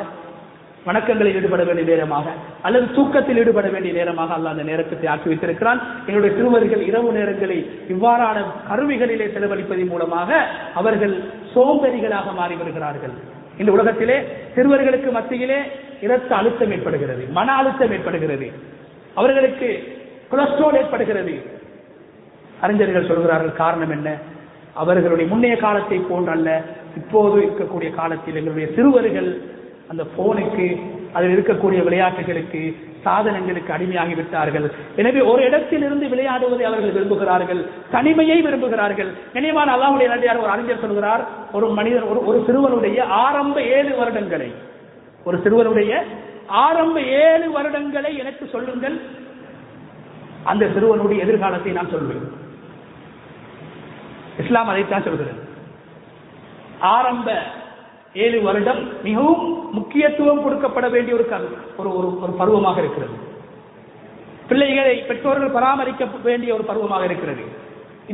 வணக்கங்களில் ஈடுபட வேண்டிய நேரமாக அல்லது தூக்கத்தில் ஈடுபட வேண்டிய நேரமாக அல்ல அந்த நேரத்தை ஆக்கி வைத்திருக்கிறான். என்னுடைய சிறுவர்கள் இரவு நேரங்களை இவ்வாறான கருவிகளிலே செலவழிப்பதன் மூலமாக அவர்கள் சோம்பேறிகளாக மாறி வருகிறார்கள். இந்த உலகத்திலே சிறுவர்களுக்கு மத்தியிலே இரத்த அழுத்தம் ஏற்படுகிறது மன அழுத்தம் ஏற்படுகிறது. அவர்களுக்கு கொலஸ்ட்ரால் ஏற்படுகிறது. அறிஞர்கள் சொல்கிறார்கள் காரணம் என்ன? அவர்களுடைய முன்னைய காலத்தை போன்றல்ல இப்போது இருக்கக்கூடிய காலத்தில் எங்களுடைய சிறுவர்கள் அந்த போனுக்கு அதில் இருக்கக்கூடிய விளையாட்டுகளுக்கு சாதனங்களுக்கு அடிமையாகி விட்டார்கள் எனவே ஒரு இடத்தில் இருந்து விளையாடுவதை அவர்கள் விரும்புகிறார்கள். தனிமையை விரும்புகிறார்கள். நினைவான அல்லாவுடைய நடிகார் ஒரு அறிஞர் சொல்கிறார் ஒரு மனிதர் ஒரு ஒரு சிறுவனுடைய ஆரம்ப ஏழு வருடங்களை ஒரு சிறுவனுடைய ஆரம்ப ஏழு வருடங்களை எனக்கு சொல்லுங்கள். அந்த சிறுவனுடைய எதிர்காலத்தை நான் சொல்வேன். இஸ்லாம் அதைத்தான் சொல்கிறது. ஆரம்ப ஏழு வருடம் மிகவும் முக்கியத்துவம் கொடுக்கப்பட வேண்டிய ஒரு ஒரு ஒரு பருவமாக இருக்கிறது. பிள்ளைகளை பெற்றோர்கள் பராமரிக்க வேண்டிய ஒரு பருவமாக இருக்கிறது.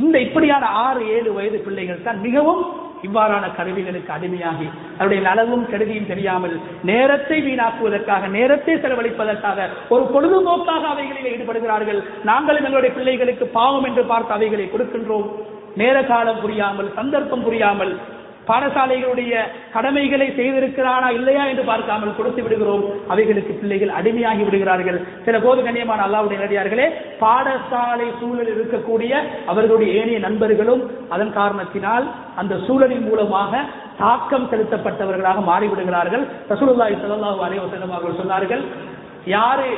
இந்த இப்படியான ஆறு ஏழு வயது பிள்ளைகள் தான் மிகவும் இவ்வாறான கருவிகளுக்கு அடிமையாகி அவருடைய நலவும் கருதியும் தெரியாமல் நேரத்தை வீணாக்குவதற்காக நேரத்தை செலவழிப்பதற்காக ஒரு பொழுதுபோக்காக அவைகளில் ஈடுபடுகிறார்கள். நாங்களும் எங்களுடைய பிள்ளைகளுக்கு பாவம் என்று பார்த்து அவைகளை கொடுக்கின்றோம். நேர காலம் புரியாமல் சந்தர்ப்பம் புரியாமல் பாடசாலைகளுடைய கடமைகளை செய்திருக்கிறானா இல்லையா என்று பார்க்காமல் கொடுத்து விடுகிறோம். அவைகளுக்கு பிள்ளைகள் அடிமையாகி விடுகிறார்கள். சில போது கண்ணியமான அல்லாவுடைய நடிகார்களே பாடசாலை சூழலில் இருக்கக்கூடிய அவர்களுடைய ஏனைய நண்பர்களும் அதன் காரணத்தினால் அந்த சூழலின் மூலமாக தாக்கம் செலுத்தப்பட்டவர்களாக மாறிவிடுகிறார்கள். ரசூலுல்லாய் ஸல்லல்லாஹு அலைவசனம் அவர்கள் சொன்னார்கள் யாரு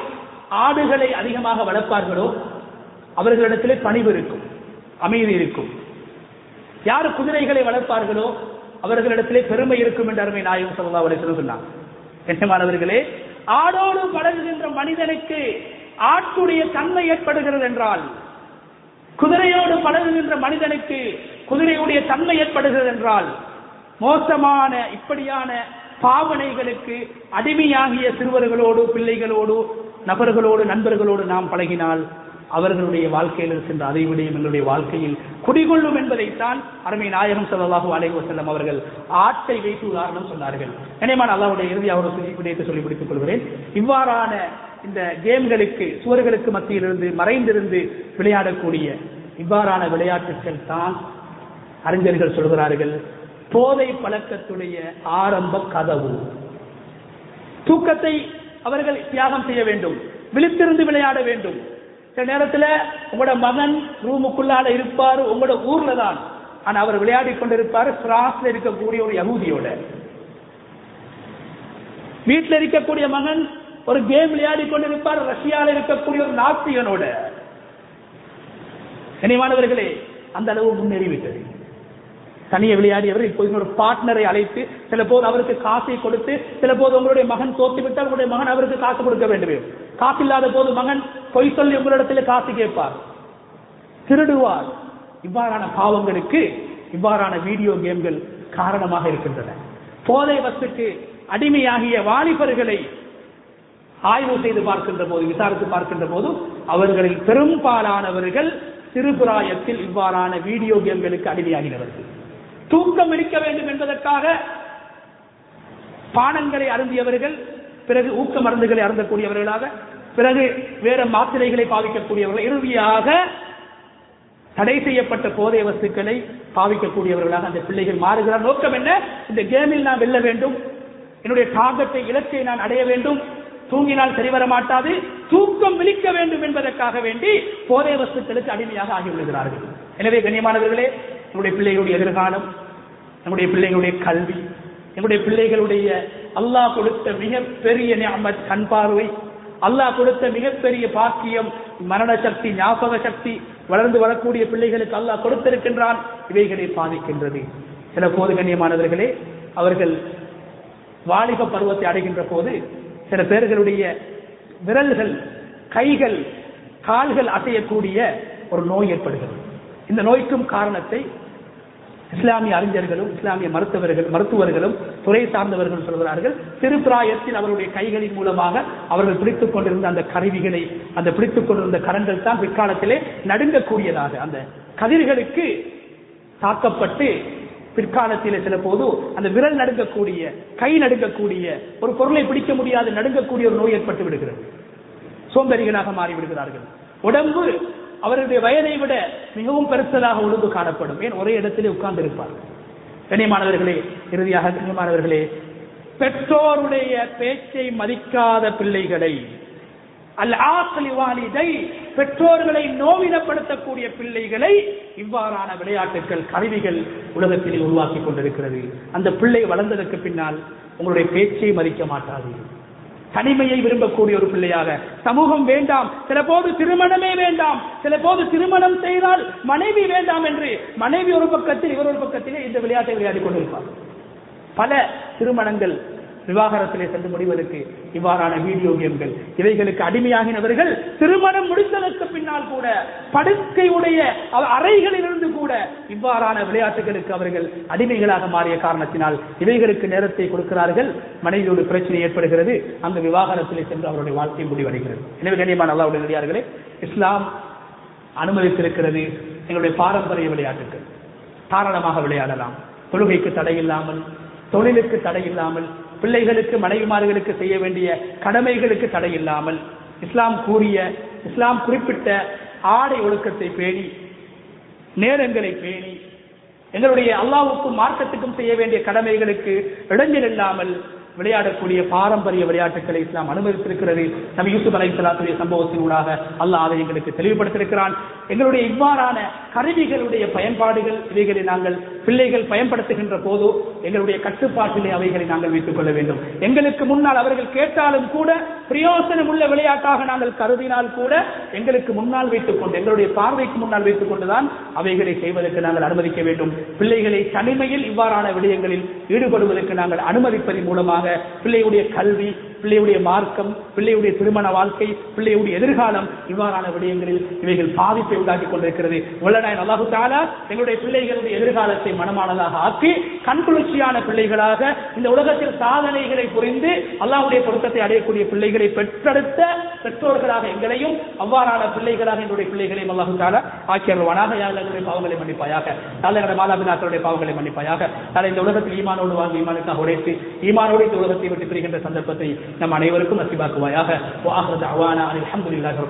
ஆடுகளை அதிகமாக வளர்ப்பார்களோ அவர்களிடத்திலே பணிவு இருக்கும் அமைதி இருக்கும். யார் குதிரைகளை வளர்ப்பார்களோ அவர்களிடத்திலே பெருமை இருக்கும் என்று அருமை நாயகம் சல்லா அலிஸ்லம் வஸல்லம் சொன்னார். கண்ணியமானவர்களே ஆடோடு பழகுகின்ற மனிதனுக்கு ஆட்டுடைய தன்மை ஏற்படுகிறது என்றால் குதிரையோடு பழகுகின்ற மனிதனுக்கு குதிரையுடைய தன்மை ஏற்படுகிறது என்றால் மோசமான இப்படியான பாவனைகளுக்கு அடிமையாகிய சிறுவர்களோடு பிள்ளைகளோடு நபர்களோடு நண்பர்களோடு நாம் பழகினால் அவர்களுடைய வாழ்க்கையில் இருக்கின்ற அதை விட எங்களுடைய வாழ்க்கையில் குடிகொள்ளும் என்பதைத்தான் அருமை நாயகம் ஸல்லல்லாஹு அலைஹி செல்லம் அவர்கள் ஆட்டை வைத்து உதாரணம் சொன்னார்கள். நினைமான அல்லாவுடைய இறுதி அவர்கள் விடயத்தை சொல்லி முடித்துக் கொள்கிறேன். இவ்வாறான இந்த கேம்களுக்கு சுவர்களுக்கு மத்தியிலிருந்து மறைந்திருந்து விளையாடக்கூடிய இவ்வாறான விளையாட்டுகள் தான் அறிஞர்கள் சொல்கிறார்கள். போதை பழக்கத்துடைய ஆரம்ப கதவு. தூக்கத்தை அவர்கள் தியாகம் செய்ய வேண்டும். விழித்திருந்து விளையாட வேண்டும். சில நேரத்தில் உங்களோட மகன் ரூமுக்குள்ளால இருப்பார் உங்களோட ஊர்ல தான் ஆனா அவர் விளையாடி கொண்டிருப்பார் பிரான்ஸ்ல இருக்கக்கூடிய ஒரு யகுதியோட. வீட்டில் இருக்கக்கூடிய மகன் ஒரு கேம் விளையாடி கொண்டிருப்பார் ரஷ்யாவில் இருக்கக்கூடிய ஒரு நாஸ்திகனோட கனிவானவர்களே அந்த அளவு முன்னேறிவிட்டது. தனியை விளையாடியவர் இப்போது ஒரு பார்ட்னரை அழைத்து சில போது அவருக்கு காசை கொடுத்து சில போது உங்களுடைய மகன் தோத்து விட்டால் உங்களுடைய மகன் அவருக்கு காசு கொடுக்க வேண்டும். காசு இல்லாத போது மகன் பொய் சொல்லி உங்களிடத்தில் காசு கேட்பார். திருடுவார். இவ்வாறான பாவங்களுக்கு இவ்வாறான வீடியோ கேம்கள் காரணமாக இருக்கின்றன. போதை வசுக்கு அடிமையாகிய வாலிபர்களை ஆய்வு செய்து பார்க்கின்ற போது விசாரித்து பார்க்கின்ற போது அவர்களில் பெரும்பாலானவர்கள் சிறுபிராயத்தில் இவ்வாறான வீடியோ கேம்களுக்கு அடிமையாகினவர்கள். தூக்கம் இருக்க வேண்டும் என்பதற்காக பானங்களை அருந்தியவர்கள் பிறகு ஊக்க மருந்துகளை அருந்தக்கூடியவர்களாக பிறகு வேற மாத்திரைகளை பாவிக்கக்கூடியவர்கள் இறுதியாக தடை செய்யப்பட்ட போதை வஸ்துக்களை பாவிக்கக்கூடியவர்களாக அந்த பிள்ளைகள் மாறுகிறார். நோக்கம் என்ன? இந்த கேமில் நான் வெல்ல வேண்டும். என்னுடைய டார்கெட்டை இலக்கை நான் அடைய வேண்டும். தூங்கினால் சரிவர மாட்டாது. தூக்கம் விழிக்க வேண்டும் என்பதற்காக வேண்டி போதை வஸ்துக்களுக்கு அடிமையாக ஆகிவிடுகிறார்கள். எனவே கண்ணியமானவர்களே நம்முடைய பிள்ளைகளுடைய எதிர்காலம் நம்முடைய பிள்ளைகளுடைய கல்வி நம்முடைய பிள்ளைகளுடைய அல்லாஹ் கொடுத்த மிகப்பெரிய நியமத் கண் பார்வை அல்லாஹ் கொடுத்த மிகப்பெரிய பாக்கியம் மரண சக்தி ஞாபக சக்தி வளர்ந்து வரக்கூடிய பிள்ளைகளுக்கு அல்லாஹ் கொடுத்திருக்கின்றான். இவைகளை பாதிக்கின்றது. சில போது கண்ணியமானவர்களே அவர்கள் வாலிப பருவத்தை அடைகின்ற போது சில பேர்களுடைய விரல்கள் கைகள் கால்கள் அசையக்கூடிய ஒரு நோய் ஏற்படுகிறது. இந்த நோய்க்கும் காரணத்தை இஸ்லாமிய அறிஞர்களும் இஸ்லாமிய மருத்துவர்கள் மருத்துவர்களும் துறை சார்ந்தவர்கள் சொல்கிறார்கள். திருப்பிராயத்தில் அவருடைய கைகளின் மூலமாக அவர்கள் பிடித்துக் கொண்டிருந்த அந்த கருவிகளை அந்த பிடித்துக் கொண்டிருந்த கரங்கள் தான் பிற்காலத்திலே நடுங்கக்கூடியதாக. அந்த கதிர்களுக்கு தாக்கப்பட்டு பிற்காலத்திலே சில போது அந்த விரல் நடுங்கக்கூடிய கை நடுங்கக்கூடிய ஒரு பொருளை பிடிக்க முடியாது நடுங்கக்கூடிய ஒரு நோய் ஏற்பட்டு விடுகிறது. சோம்பேறிகளாக மாறி விடுகிறார்கள் உடம்பு அவருடைய வயதை விட மிகவும் பெருசலாக ஒழுங்கு காணப்படும். ஏன்? ஒரே இடத்திலே உட்கார்ந்து இருப்பார்கள் கண்ணியமானவர்களே இறுதியாக கண்ணியமானவர்களே பெற்றோருடைய பேச்சை மதிக்காத பிள்ளைகளை அல் வாலிதை பெற்றோர்களை நோவினப்படுத்தக்கூடிய பிள்ளைகளை இவ்வாறான விளையாட்டுகள் கருவிகள் உலகத்தில் உருவாக்கி கொண்டிருக்கிறது. அந்த பிள்ளை வளர்ந்ததற்கு பின்னால் உங்களுடைய பேச்சை மதிக்க மாட்டாது தனிமையை விரும்பக்கூடிய ஒரு பிள்ளையாக. சமூகம் வேண்டாம். சில போது திருமணமே வேண்டாம். சில போது திருமணம் செய்தால் மனைவி வேண்டாம் என்று மனைவி ஒரு பக்கத்தில் இவர் ஒரு பக்கத்திலே இந்த விளையாட்டை விளையாடி கொண்டிருப்பார். பல திருமணங்கள் விவாகரத்திலே சென்று முடிவதற்கு இவ்வாறான வீடியோ கேம்கள். இவைகளுக்கு அடிமையாகினவர்கள் திருமணம் முடிந்ததற்கு பின்னால் கூட படுக்கையுடைய அறைகளிலிருந்து கூட இவ்வாறான விளையாட்டுகளுக்கு அவர்கள் அடிமைகளாக மாறிய காரணத்தினால் இவைகளுக்கு நேரத்தை கொடுக்கிறார்கள். மனைவியோடு பிரச்சனை ஏற்படுகிறது. அந்த விவாகரத்திலே சென்று அவருடைய வாழ்க்கை முடிவடைகிறது. எனவே கண்ணியமான அல்லாவுடைய நடிகார்களே இஸ்லாம் அனுமதித்திருக்கிறது எங்களுடைய பாரம்பரிய விளையாட்டுகள் தாராளமாக விளையாடலாம். தொழுகைக்கு தடை இல்லாமல் தொழிலுக்கு தடை இல்லாமல் பிள்ளைகளுக்கு மனைவிமார்களுக்கு செய்ய வேண்டிய கடமைகளுக்கு தடை இல்லாமல் இஸ்லாம் கூறிய இஸ்லாம் குறிப்பிட்ட ஆடை ஒழுக்கத்தை பேணி நேரங்களை பேணி எங்களுடைய அல்லாவுக்கும் மார்க்கத்துக்கும் செய்ய வேண்டிய கடமைகளுக்கு இடைஞ்சல் இல்லாமல் விளையாடக்கூடிய பாரம்பரிய விளையாட்டுகளை இஸ்லாம் அனுமதித்திருக்கிறது. நபி யூசுப் அலை சலாத்துடைய சம்பவத்தின் ஊடாக அல்லாஹ் அதை எங்களுக்கு தெளிவுபடுத்தியிருக்கிறான். எங்களுடைய இவ்வாறான கருவிகளுடைய பயன்பாடுகள் இவைகளை நாங்கள் பிள்ளைகள் பயன்படுத்துகின்ற போது எங்களுடைய கட்டுப்பாட்டிலே அவைகளை நாங்கள் வைத்துக் கொள்ள வேண்டும். எங்களுக்கு முன்னால் அவர்கள் கேட்டாலும் கூட பிரயோசனம் உள்ள விளையாட்டாக நாங்கள் கருதினால் கூட எங்களுக்கு முன்னால் வைத்துக் கொண்டு எங்களுடைய பார்வைக்கு முன்னால் வைத்துக் கொண்டுதான் அவைகளை செய்வதற்கு நாங்கள் அனுமதிக்க வேண்டும். பிள்ளைகளை தனிமையில் இவ்வாறான விடயங்களில் ஈடுபடுவதற்கு நாங்கள் அனுமதிப்பதன் மூலமாக பிள்ளையுடைய கல்வி பிள்ளையுடைய மார்க்கம் பிள்ளையுடைய திருமண வாழ்க்கை பிள்ளையுடைய எதிர்காலம் இவ்வாறான விடயங்களில் இவைகள் பாதிப்பை உண்டாக்கி கொண்டிருக்கிறது. உள்ளடாய் அல்லாஹு தாலா எங்களுடைய பிள்ளைகளுடைய எதிர்காலத்தை மனமானதாக ஆக்கி கண்குளிர்ச்சியான பிள்ளைகளாக இந்த உலகத்தில் சாதனைகளை புரிந்து அல்லாஹுடைய பொருத்தத்தை அடையக்கூடிய பிள்ளைகளை பெற்றெடுத்த பெற்றோர்களாக எங்களையும் அவ்வாறான பிள்ளைகளாக எங்களுடைய பிள்ளைகளையும் அல்லாஹு தாலா ஆக்கியருவானாக யார் பாவங்களை மன்னிப்பாயாக. யார் மாதாபிதாக்களுடைய பாவங்களை மன்னிப்பாயாக. தலை இந்த உலகத்தில் ஈமானோடு வாழ்ந்து ஈமானுக்காக உடைத்து ஈமானோடு இந்த உலகத்தை விட்டு பிரிகின்ற சந்தர்ப்பத்தை நம் அனைவருக்கும் நசிபாக்குவாயாக வாஹர் தஅவானா அல்ஹம்துலில்லாஹி